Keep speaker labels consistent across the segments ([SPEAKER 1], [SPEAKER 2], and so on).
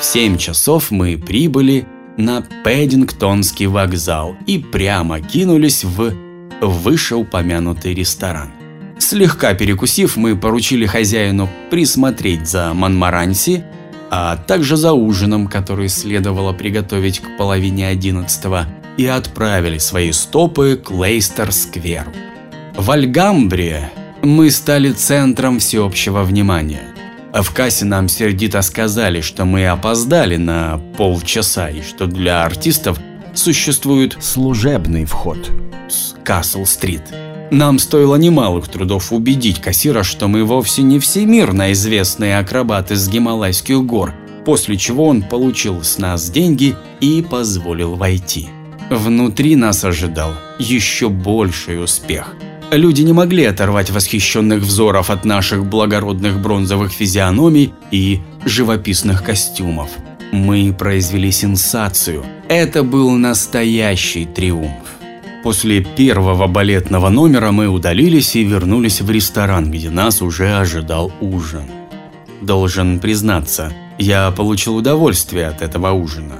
[SPEAKER 1] В 7 часов мы прибыли на Пэддингтонский вокзал и прямо кинулись в вышеупомянутый ресторан. Слегка перекусив, мы поручили хозяину присмотреть за Монмаранси, а также за ужином, который следовало приготовить к половине одиннадцатого, и отправили свои стопы к Лейстер-скверу. В Альгамбре мы стали центром всеобщего внимания. А в кассе нам сердито сказали, что мы опоздали на полчаса и что для артистов существует
[SPEAKER 2] служебный вход
[SPEAKER 1] с Касл-стрит. Нам стоило немалых трудов убедить кассира, что мы вовсе не всемирно известные акробаты с Гималайских гор, после чего он получил с нас деньги и позволил войти. Внутри нас ожидал еще больший успех. Люди не могли оторвать восхищенных взоров от наших благородных бронзовых физиономий и живописных костюмов. Мы произвели сенсацию. Это был настоящий триумф. После первого балетного номера мы удалились и вернулись в ресторан, где нас уже ожидал ужин. Должен признаться, я получил удовольствие от этого ужина.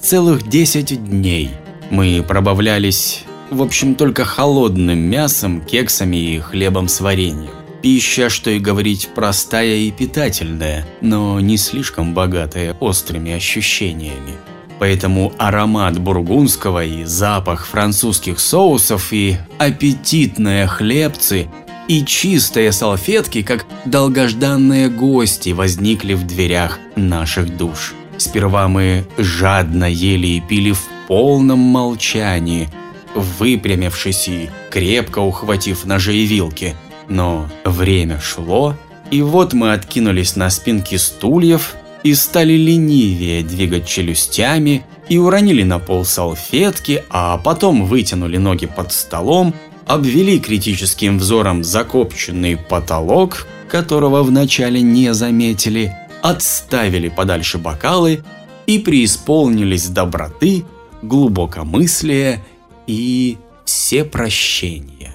[SPEAKER 1] Целых 10 дней мы пробавлялись, в общем, только холодным мясом, кексами и хлебом с вареньем. Пища, что и говорить, простая и питательная, но не слишком богатая острыми ощущениями. Поэтому аромат бургундского и запах французских соусов и аппетитные хлебцы и чистые салфетки, как долгожданные гости, возникли в дверях наших душ. Сперва мы жадно ели и пили в полном молчании, выпрямившись и крепко ухватив ножи и вилки. Но время шло, и вот мы откинулись на спинки стульев и стали ленивее двигать челюстями и уронили на пол салфетки, а потом вытянули ноги под столом, обвели критическим взором закопченный потолок, которого вначале не заметили, отставили подальше бокалы и преисполнились доброты, глубокомыслия и всепрощения.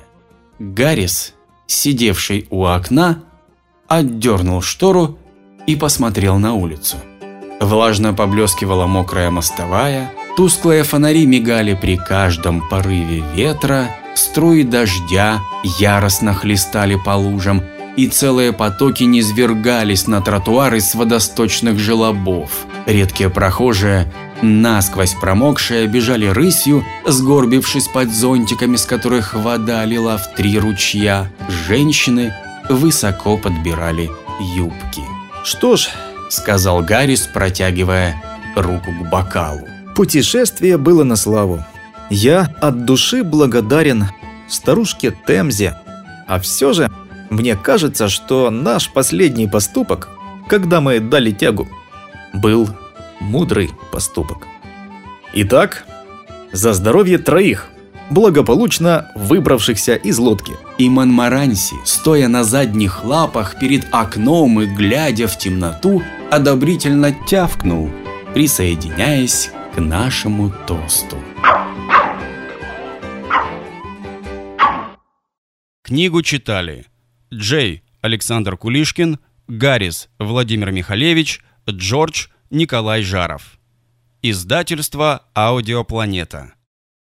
[SPEAKER 1] Гаррис, сидевший у окна, отдернул штору и посмотрел на улицу. Влажно поблескивала мокрая мостовая, тусклые фонари мигали при каждом порыве ветра, струи дождя яростно хлестали по лужам, и целые потоки низвергались на тротуары с водосточных желобов. Редкие прохожие, насквозь промокшие, бежали рысью, сгорбившись под зонтиками, с которых вода лила в три ручья. Женщины высоко подбирали юбки.
[SPEAKER 2] Что ж,
[SPEAKER 1] сказал Гаррис, протягивая руку к бокалу.
[SPEAKER 2] Путешествие было на славу. Я от души благодарен старушке Темзе. А все же, мне кажется, что наш последний поступок, когда мы дали тягу, был мудрый поступок. Итак, за здоровье троих – благополучно выбравшихся из лодки.
[SPEAKER 1] И Монмаранси, стоя на задних лапах перед окном и глядя в темноту, одобрительно тявкнул, присоединяясь к нашему тосту.
[SPEAKER 3] Книгу читали Джей Александр Кулишкин, Гаррис Владимир Михалевич, Джордж Николай Жаров. Издательство «Аудиопланета».